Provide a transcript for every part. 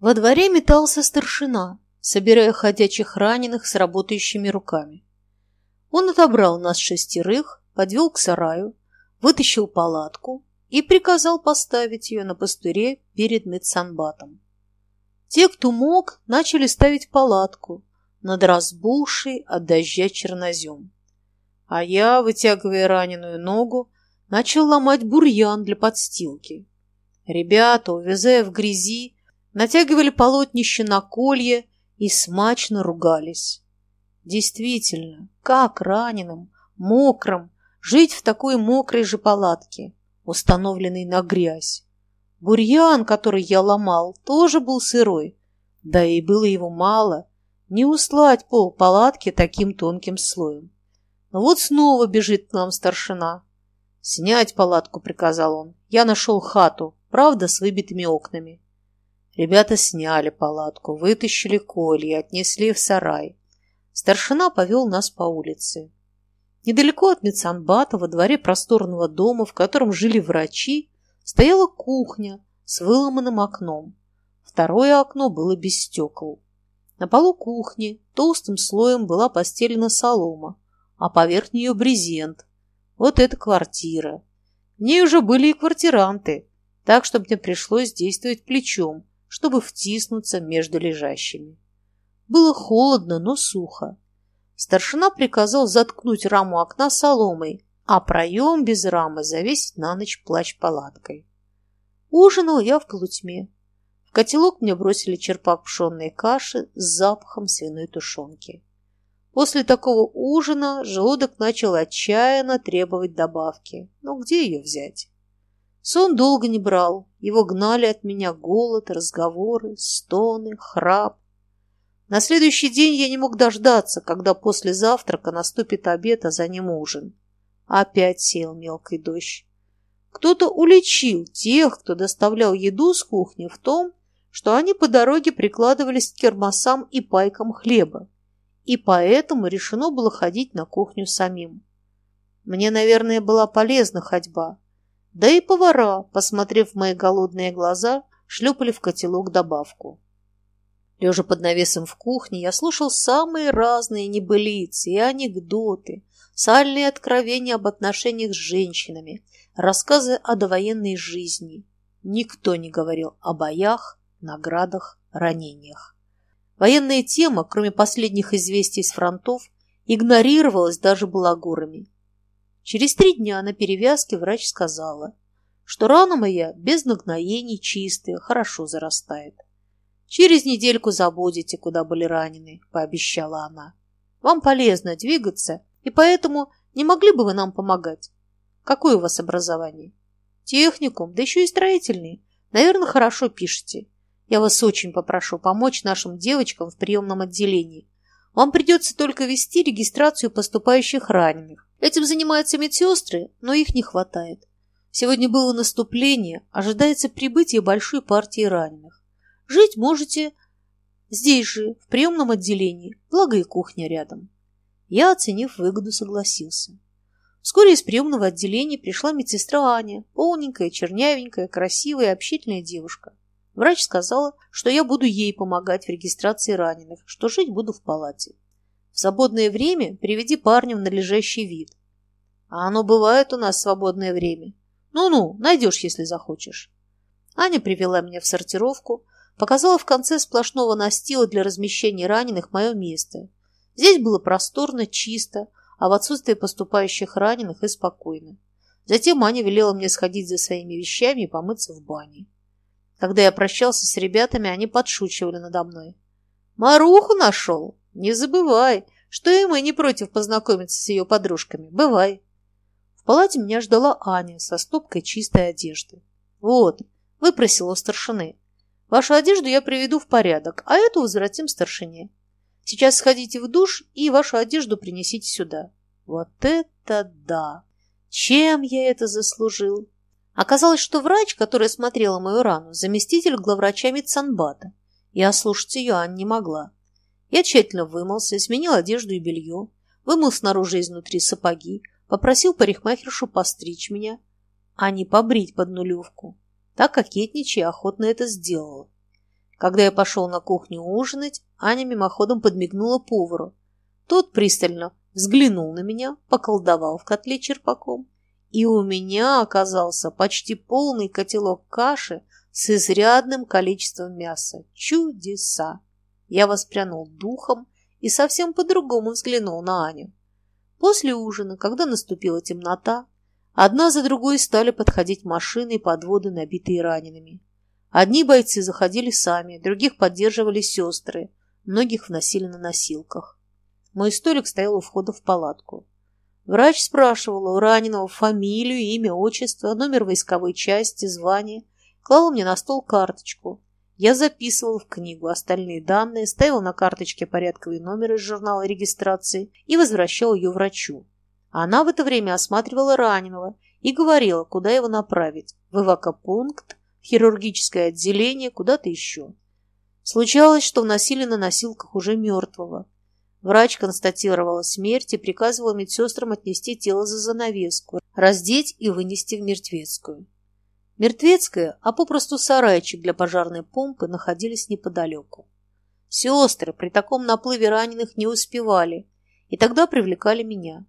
Во дворе метался старшина, собирая ходячих раненых с работающими руками. Он отобрал нас шестерых, подвел к сараю, вытащил палатку и приказал поставить ее на пустыре перед медсанбатом. Те, кто мог, начали ставить палатку над разбухший от дождя чернозем. А я, вытягивая раненую ногу, начал ломать бурьян для подстилки. Ребята, увязая в грязи, натягивали полотнище на колье и смачно ругались. Действительно, как раненым, мокрым, жить в такой мокрой же палатке, установленной на грязь? Бурьян, который я ломал, тоже был сырой, да и было его мало, не услать пол палатки таким тонким слоем. Но вот снова бежит к нам старшина. «Снять палатку», — приказал он. «Я нашел хату, правда, с выбитыми окнами». Ребята сняли палатку, вытащили колья, отнесли в сарай. Старшина повел нас по улице. Недалеко от Мецанбата, во дворе просторного дома, в котором жили врачи, стояла кухня с выломанным окном. Второе окно было без стекол. На полу кухни толстым слоем была постелена солома, а поверх нее брезент. Вот это квартира. В ней уже были и квартиранты, так что мне пришлось действовать плечом, чтобы втиснуться между лежащими. Было холодно, но сухо. Старшина приказал заткнуть раму окна соломой, а проем без рамы завесить на ночь плащ-палаткой. Ужинал я в полутьме. В котелок мне бросили черпак пшенной каши с запахом свиной тушенки. После такого ужина желудок начал отчаянно требовать добавки. Но где ее взять? Сон долго не брал. Его гнали от меня голод, разговоры, стоны, храп. На следующий день я не мог дождаться, когда после завтрака наступит обед, а за ним ужин. Опять сел мелкий дождь. Кто-то уличил тех, кто доставлял еду с кухни в том, что они по дороге прикладывались к кермосам и пайкам хлеба, и поэтому решено было ходить на кухню самим. Мне, наверное, была полезна ходьба, да и повара, посмотрев в мои голодные глаза, шлепали в котелок добавку. Лежа под навесом в кухне, я слушал самые разные небылицы и анекдоты, сальные откровения об отношениях с женщинами, рассказы о довоенной жизни. Никто не говорил о боях, наградах, ранениях. Военная тема, кроме последних известий с фронтов, игнорировалась даже балагурами. Через три дня на перевязке врач сказала, что рана моя без нагноений чистая, хорошо зарастает. «Через недельку забудете, куда были ранены», – пообещала она. «Вам полезно двигаться, и поэтому не могли бы вы нам помогать? Какое у вас образование?» «Техникум, да еще и строительный. Наверное, хорошо пишете. Я вас очень попрошу помочь нашим девочкам в приемном отделении. Вам придется только вести регистрацию поступающих раненых. Этим занимаются медсестры, но их не хватает. Сегодня было наступление, ожидается прибытие большой партии раненых. Жить можете здесь же, в приемном отделении, благо и кухня рядом. Я, оценив выгоду, согласился. Вскоре из приемного отделения пришла медсестра Аня, полненькая, чернявенькая, красивая, общительная девушка. Врач сказала, что я буду ей помогать в регистрации раненых, что жить буду в палате. В свободное время приведи парня в надлежащий вид. А оно бывает у нас свободное время. Ну-ну, найдешь, если захочешь. Аня привела меня в сортировку, показала в конце сплошного настила для размещения раненых мое место. Здесь было просторно, чисто, а в отсутствие поступающих раненых и спокойно. Затем Аня велела мне сходить за своими вещами и помыться в бане. Когда я прощался с ребятами, они подшучивали надо мной. «Маруху нашел? Не забывай, что и мы не против познакомиться с ее подружками. Бывай!» В палате меня ждала Аня со стопкой чистой одежды. «Вот, выпросила у старшины. Вашу одежду я приведу в порядок, а эту возвратим старшине. Сейчас сходите в душ и вашу одежду принесите сюда. Вот это да! Чем я это заслужил? Оказалось, что врач, которая смотрела мою рану, заместитель главврача медсанбата, и ослушать ее Ань не могла. Я тщательно вымылся, сменил одежду и белье, вымыл снаружи и изнутри сапоги, попросил парикмахершу постричь меня, а не побрить под нулевку. Так кокетничая охотно это сделала. Когда я пошел на кухню ужинать, Аня мимоходом подмигнула повару. Тот пристально взглянул на меня, поколдовал в котле черпаком, и у меня оказался почти полный котелок каши с изрядным количеством мяса. Чудеса! Я воспрянул духом и совсем по-другому взглянул на Аню. После ужина, когда наступила темнота, одна за другой стали подходить машины и подводы, набитые ранеными. Одни бойцы заходили сами, других поддерживали сестры, многих вносили на носилках. Мой столик стоял у входа в палатку. Врач спрашивал у раненого фамилию, имя, отчество, номер войсковой части, звание, клал мне на стол карточку. Я записывал в книгу остальные данные, ставил на карточке порядковый номер из журнала регистрации и возвращал ее врачу. Она в это время осматривала раненого и говорила, куда его направить – в эвакопункт, в хирургическое отделение, куда-то еще. Случалось, что вносили на носилках уже мертвого. Врач констатировала смерть и приказывала медсестрам отнести тело за занавеску, раздеть и вынести в мертвецкую. Мертвецкая, а попросту сарайчик для пожарной помпы находились неподалеку. Сестры при таком наплыве раненых не успевали, и тогда привлекали меня.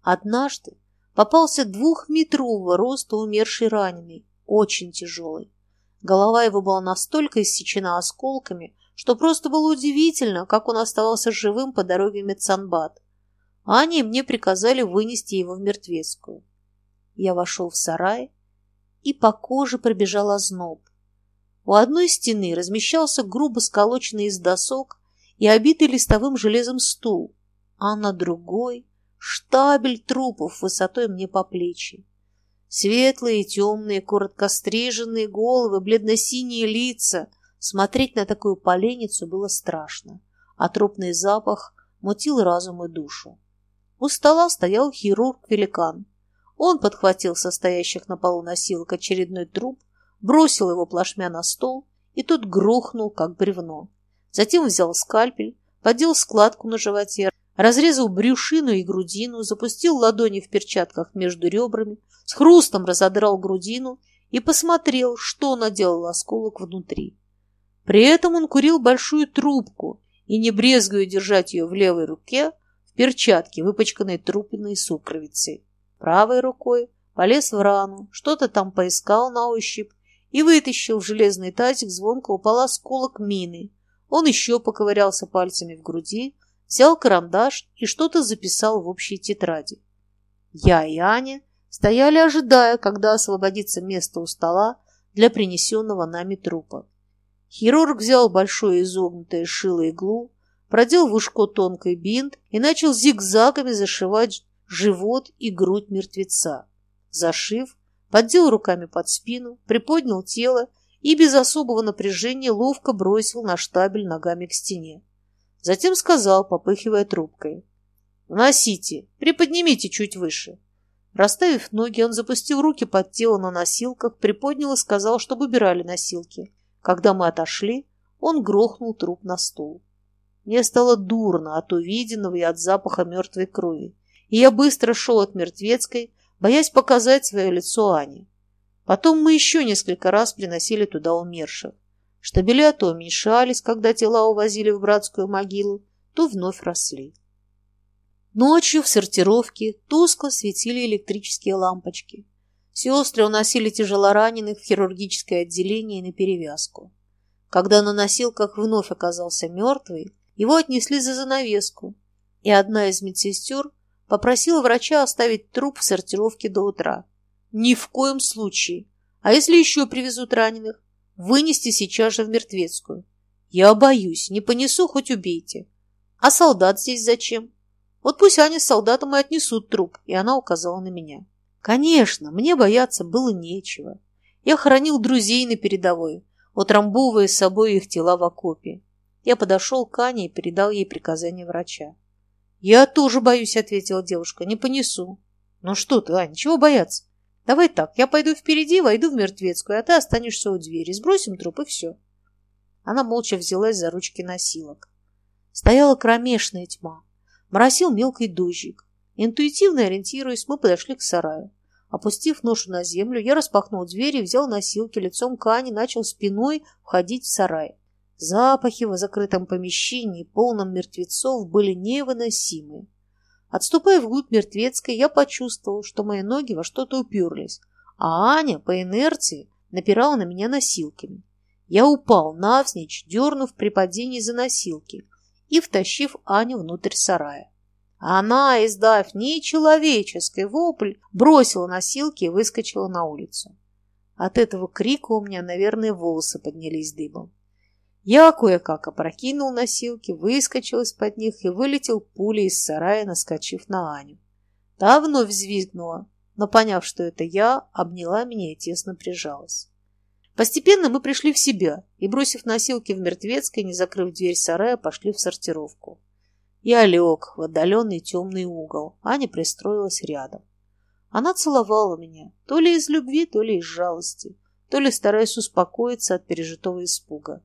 Однажды попался двухметрового роста умерший раненый, очень тяжелый. Голова его была настолько иссечена осколками, что просто было удивительно, как он оставался живым по дороге в Медсанбат. Ане мне приказали вынести его в мертвецкую. Я вошел в сарай, и по коже пробежал озноб. У одной стены размещался грубо сколоченный из досок и обитый листовым железом стул, а на другой — штабель трупов высотой мне по плечи. Светлые, темные, коротко стриженные головы, бледно-синие лица. Смотреть на такую поленницу было страшно, а трупный запах мутил разум и душу. У стола стоял хирург-великан он подхватил состоящих на полу носилок очередной труп, бросил его плашмя на стол, и тот грохнул, как бревно. Затем взял скальпель, подел складку на животе, разрезал брюшину и грудину, запустил ладони в перчатках между ребрами, с хрустом разодрал грудину и посмотрел, что наделал осколок внутри. При этом он курил большую трубку и, не брезгуя держать ее в левой руке, в перчатке, выпачканной трупиной сукровицей правой рукой полез в рану, что-то там поискал на ощупь и вытащил в железный тазик звонко упал осколок мины. Он еще поковырялся пальцами в груди, взял карандаш и что-то записал в общей тетради. Я и Аня стояли, ожидая, когда освободится место у стола для принесенного нами трупа. Хирург взял большое изогнутое шило иглу, продел в ушко тонкий бинт и начал зигзагами зашивать живот и грудь мертвеца. Зашив, поддел руками под спину, приподнял тело и без особого напряжения ловко бросил на штабель ногами к стене. Затем сказал, попыхивая трубкой. «Носите, приподнимите чуть выше». Расставив ноги, он запустил руки под тело на носилках, приподнял и сказал, чтобы убирали носилки. Когда мы отошли, он грохнул труп на стол. Мне стало дурно от увиденного и от запаха мертвой крови и я быстро шел от мертвецкой, боясь показать свое лицо Ане. Потом мы еще несколько раз приносили туда умерших. Штабеля то уменьшались, когда тела увозили в братскую могилу, то вновь росли. Ночью в сортировке тускло светили электрические лампочки. Сестры уносили тяжелораненых в хирургическое отделение на перевязку. Когда на носилках вновь оказался мертвый, его отнесли за занавеску, и одна из медсестер Попросила врача оставить труп в сортировке до утра. Ни в коем случае. А если еще привезут раненых? Вынести сейчас же в мертвецкую. Я боюсь, не понесу, хоть убейте. А солдат здесь зачем? Вот пусть они с солдатом и отнесут труп, и она указала на меня. Конечно, мне бояться было нечего. Я хоронил друзей на передовой, утрамбовывая с собой их тела в окопе. Я подошел к Ане и передал ей приказание врача. «Я тоже боюсь», — ответила девушка. «Не понесу». «Ну что ты, Аня, чего бояться? Давай так, я пойду впереди, войду в мертвецкую, а ты останешься у двери. Сбросим труп, и все». Она молча взялась за ручки носилок. Стояла кромешная тьма. Моросил мелкий дождик. Интуитивно ориентируясь, мы подошли к сараю. Опустив ношу на землю, я распахнул дверь и взял носилки лицом к Ане, начал спиной входить в сарай. Запахи в закрытом помещении, полном мертвецов, были невыносимы. Отступая вглубь мертвецкой, я почувствовал, что мои ноги во что-то уперлись, а Аня по инерции напирала на меня носилками. Я упал навзничь, дернув при падении за носилки и втащив Аню внутрь сарая. Она, издав нечеловеческий вопль, бросила носилки и выскочила на улицу. От этого крика у меня, наверное, волосы поднялись дыбом. Я кое-как опрокинул носилки, выскочил из-под них и вылетел пулей из сарая, наскочив на Аню. Та вновь взвизгнула, но, поняв, что это я, обняла меня и тесно прижалась. Постепенно мы пришли в себя и, бросив носилки в мертвецкой, не закрыв дверь сарая, пошли в сортировку. Я лег в отдаленный темный угол, Аня пристроилась рядом. Она целовала меня, то ли из любви, то ли из жалости, то ли стараясь успокоиться от пережитого испуга.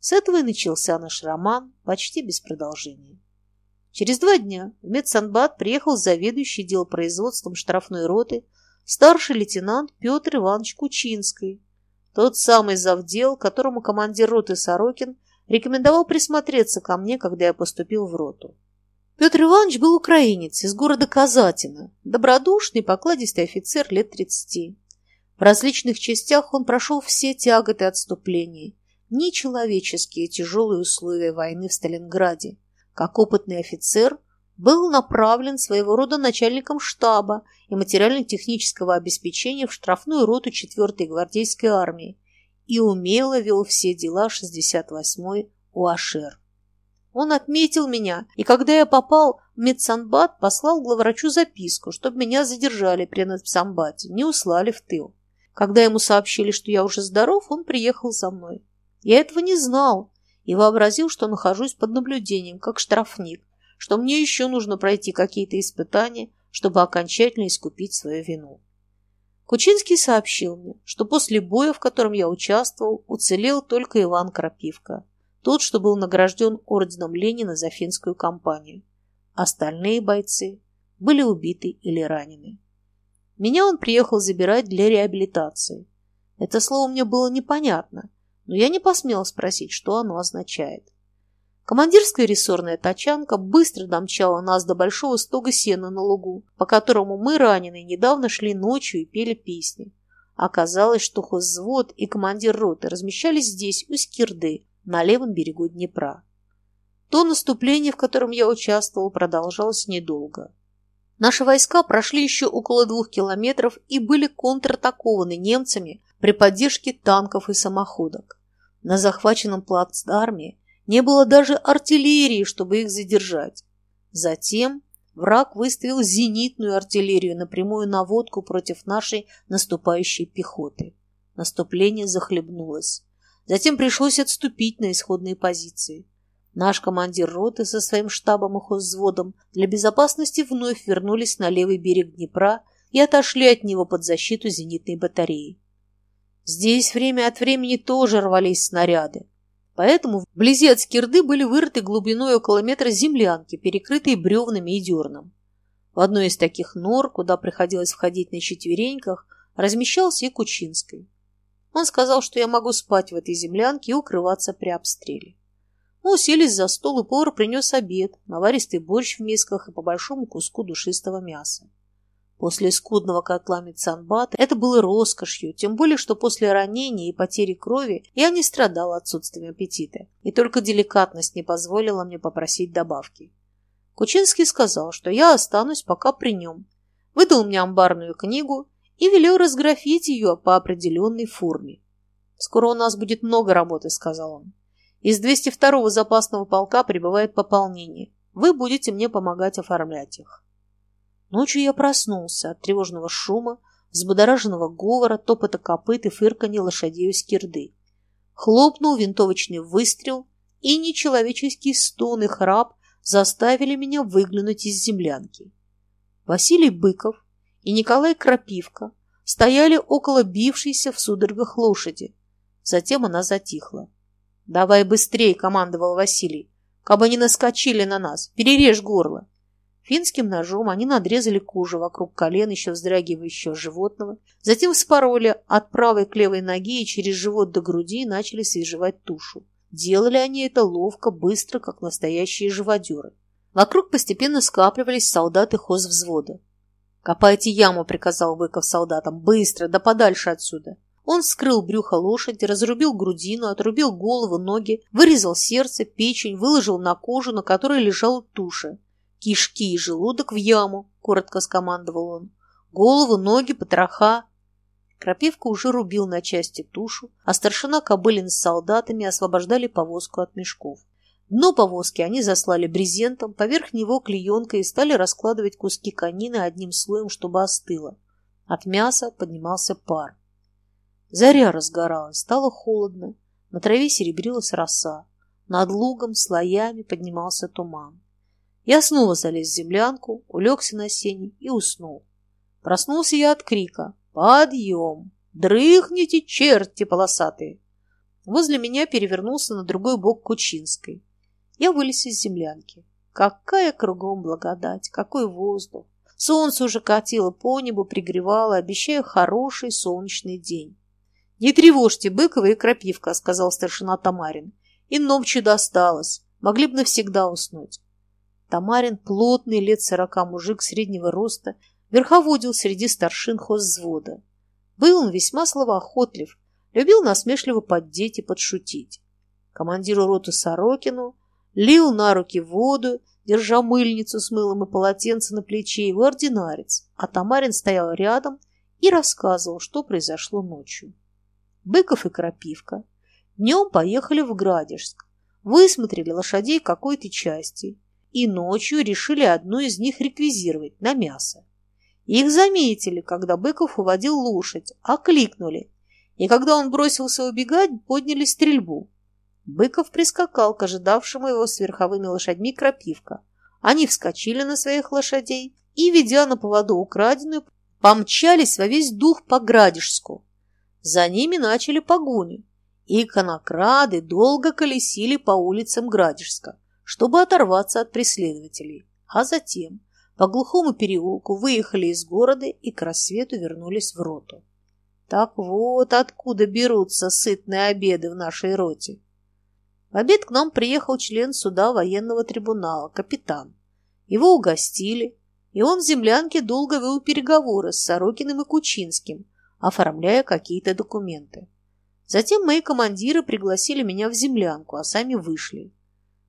С этого и начался наш роман, почти без продолжения. Через два дня в медсанбат приехал заведующий делопроизводством штрафной роты старший лейтенант Петр Иванович Кучинский, тот самый завдел, которому командир роты Сорокин рекомендовал присмотреться ко мне, когда я поступил в роту. Петр Иванович был украинец из города Казатина, добродушный, покладистый офицер лет тридцати. В различных частях он прошел все тяготы отступления нечеловеческие тяжелые условия войны в Сталинграде. Как опытный офицер, был направлен своего рода начальником штаба и материально-технического обеспечения в штрафную роту 4-й гвардейской армии и умело вел все дела 68-й УАШР. Он отметил меня, и когда я попал в медсанбат, послал главврачу записку, чтобы меня задержали при медсанбате, не услали в тыл. Когда ему сообщили, что я уже здоров, он приехал за мной. Я этого не знал и вообразил, что нахожусь под наблюдением, как штрафник, что мне еще нужно пройти какие-то испытания, чтобы окончательно искупить свою вину. Кучинский сообщил мне, что после боя, в котором я участвовал, уцелел только Иван Крапивка, тот, что был награжден орденом Ленина за финскую кампанию. Остальные бойцы были убиты или ранены. Меня он приехал забирать для реабилитации. Это слово мне было непонятно, но я не посмела спросить, что оно означает. Командирская рессорная тачанка быстро домчала нас до большого стога сена на лугу, по которому мы, раненые, недавно шли ночью и пели песни. Оказалось, что хозвод и командир роты размещались здесь, у Скирды, на левом берегу Днепра. То наступление, в котором я участвовал, продолжалось недолго. Наши войска прошли еще около двух километров и были контратакованы немцами при поддержке танков и самоходок. На захваченном плацдарме не было даже артиллерии, чтобы их задержать. Затем враг выставил зенитную артиллерию на прямую наводку против нашей наступающей пехоты. Наступление захлебнулось. Затем пришлось отступить на исходные позиции. Наш командир роты со своим штабом и хозводом для безопасности вновь вернулись на левый берег Днепра и отошли от него под защиту зенитной батареи. Здесь время от времени тоже рвались снаряды. Поэтому вблизи от скирды были вырыты глубиной около метра землянки, перекрытые бревнами и дерном. В одной из таких нор, куда приходилось входить на четвереньках, размещался и Кучинский. Он сказал, что я могу спать в этой землянке и укрываться при обстреле. Мы уселись за стол, и повар принес обед, наваристый борщ в мисках и по большому куску душистого мяса. После скудного котла медсанбата это было роскошью, тем более, что после ранения и потери крови я не страдал отсутствием аппетита, и только деликатность не позволила мне попросить добавки. Кучинский сказал, что я останусь пока при нем, выдал мне амбарную книгу и велел разграфить ее по определенной форме. «Скоро у нас будет много работы», — сказал он. «Из 202-го запасного полка прибывает пополнение. Вы будете мне помогать оформлять их». Ночью я проснулся от тревожного шума, взбудораженного говора, топота копыт и фырканья лошадей у скирды. Хлопнул винтовочный выстрел, и нечеловеческий стон и храп заставили меня выглянуть из землянки. Василий Быков и Николай Крапивка стояли около бившейся в судорогах лошади. Затем она затихла. «Давай быстрее!» — командовал Василий. «Кабы не наскочили на нас! Перережь горло!» Финским ножом они надрезали кожу вокруг колен еще вздрагивающего животного, затем вспороли от правой к левой ноги и через живот до груди начали свежевать тушу. Делали они это ловко, быстро, как настоящие живодеры. Вокруг постепенно скапливались солдаты хозвзвода. «Копайте яму», — приказал Быков солдатам. «Быстро, да подальше отсюда». Он вскрыл брюхо лошади, разрубил грудину, отрубил голову, ноги, вырезал сердце, печень, выложил на кожу, на которой лежала туша. «Кишки и желудок в яму», — коротко скомандовал он. «Голову, ноги, потроха». Крапивка уже рубил на части тушу, а старшина Кобылин с солдатами освобождали повозку от мешков. Дно повозки они заслали брезентом, поверх него клеенкой и стали раскладывать куски конины одним слоем, чтобы остыло. От мяса поднимался пар. Заря разгоралась, стало холодно, на траве серебрилась роса, над лугом слоями поднимался туман. Я снова залез в землянку, улегся на сене и уснул. Проснулся я от крика «Подъем! Дрыхните, черти полосатые!» Возле меня перевернулся на другой бок Кучинской. Я вылез из землянки. Какая кругом благодать, какой воздух! Солнце уже катило по небу, пригревало, обещая хороший солнечный день. «Не тревожьте Быкова и Крапивка», — сказал старшина Тамарин. «Ином чудо осталось. Могли бы навсегда уснуть». Тамарин, плотный, лет сорока мужик среднего роста, верховодил среди старшин хозвзвода. Был он весьма словоохотлив, любил насмешливо поддеть и подшутить. Командиру роты Сорокину лил на руки воду, держа мыльницу с мылом и полотенце на плече его ординарец, а Тамарин стоял рядом и рассказывал, что произошло ночью. Быков и Крапивка днем поехали в Градежск, высмотрели лошадей какой-то части и ночью решили одну из них реквизировать на мясо. Их заметили, когда Быков уводил лошадь, окликнули, и когда он бросился убегать, подняли стрельбу. Быков прискакал к ожидавшему его с верховыми лошадьми Крапивка. Они вскочили на своих лошадей и, ведя на поводу украденную, помчались во весь дух по Градежску. За ними начали погоню, и конокрады долго колесили по улицам Градежска, чтобы оторваться от преследователей, а затем по глухому переулку выехали из города и к рассвету вернулись в роту. Так вот откуда берутся сытные обеды в нашей роте. В обед к нам приехал член суда военного трибунала, капитан. Его угостили, и он в землянке долго вел переговоры с Сорокиным и Кучинским, оформляя какие-то документы. Затем мои командиры пригласили меня в землянку, а сами вышли.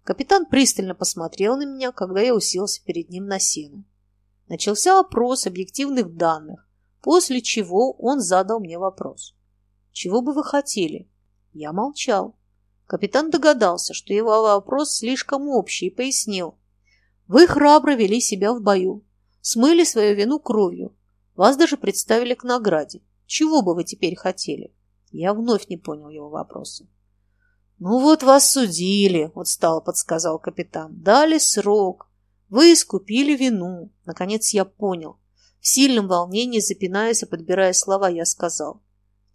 Капитан пристально посмотрел на меня, когда я уселся перед ним на сено. Начался опрос объективных данных, после чего он задал мне вопрос. «Чего бы вы хотели?» Я молчал. Капитан догадался, что его вопрос слишком общий, и пояснил. «Вы храбро вели себя в бою, смыли свою вину кровью, вас даже представили к награде. Чего бы вы теперь хотели?» Я вновь не понял его вопроса. «Ну вот вас судили», — устало подсказал капитан. «Дали срок. Вы искупили вину». Наконец я понял. В сильном волнении, запинаясь и подбирая слова, я сказал.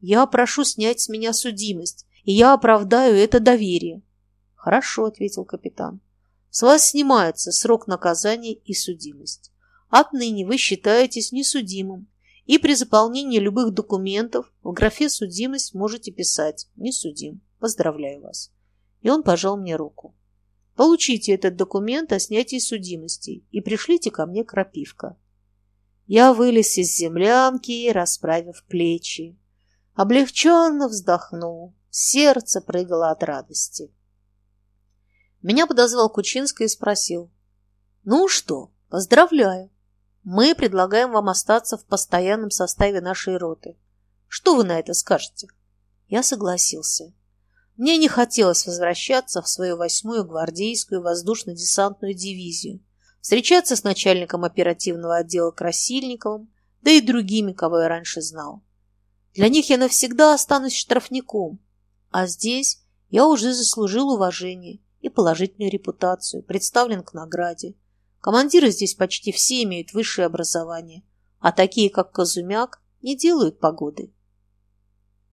«Я прошу снять с меня судимость, и я оправдаю это доверие». «Хорошо», — ответил капитан. «С вас снимается срок наказания и судимость. Отныне вы считаетесь несудимым и при заполнении любых документов в графе «Судимость» можете писать «Не судим». Поздравляю вас. И он пожал мне руку. Получите этот документ о снятии судимости и пришлите ко мне крапивка. Я вылез из землянки, расправив плечи. Облегченно вздохнул. Сердце прыгало от радости. Меня подозвал Кучинский и спросил. «Ну что, поздравляю. Мы предлагаем вам остаться в постоянном составе нашей роты. Что вы на это скажете? Я согласился. Мне не хотелось возвращаться в свою восьмую гвардейскую воздушно-десантную дивизию, встречаться с начальником оперативного отдела Красильниковым, да и другими, кого я раньше знал. Для них я навсегда останусь штрафником, а здесь я уже заслужил уважение и положительную репутацию, представлен к награде. Командиры здесь почти все имеют высшее образование, а такие, как Казумяк, не делают погоды.